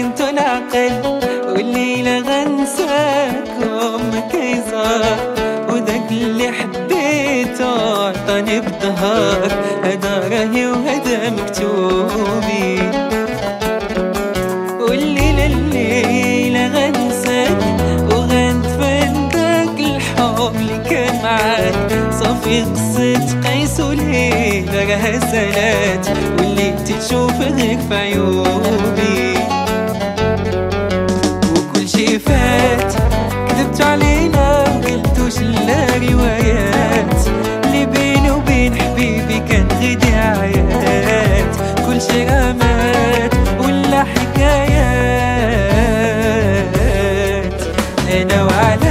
العقل والليلة غنساكم كيزار وداك اللي حبيته عطاني بظهر هدا راهي وهدا مكتوبي. والليلة الليلة غنساك. وغندفن داك الحب اللي كان معاك. صافي قصة قيس وليلة راها سالات واللي تشوف غير في عيوبي. فات كذبت علينا وقلتوش لا روايات. اللي بيني وبين حبيبي كان غير دعايات كل شي رمات ولا حكايات. أنا وعلاش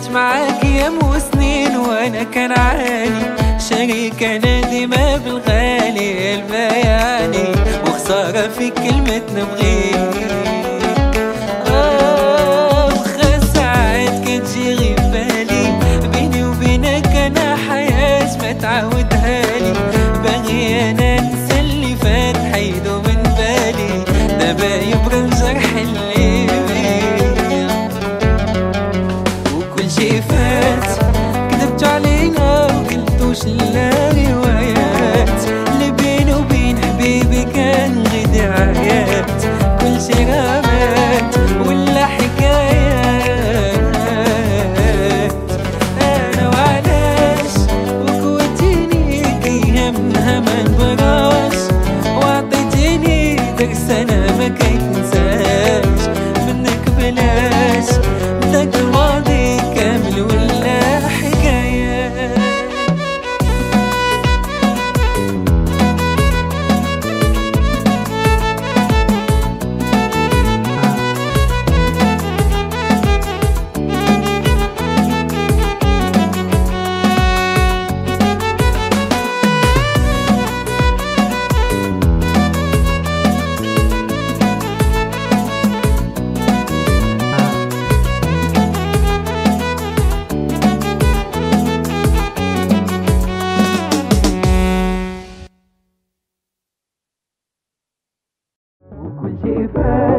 ضيعت معاك أيام وسنين وأنا كان عاني شريكة نادمة بالغالي البياني. وخسارة في كلمة نبغيك fair.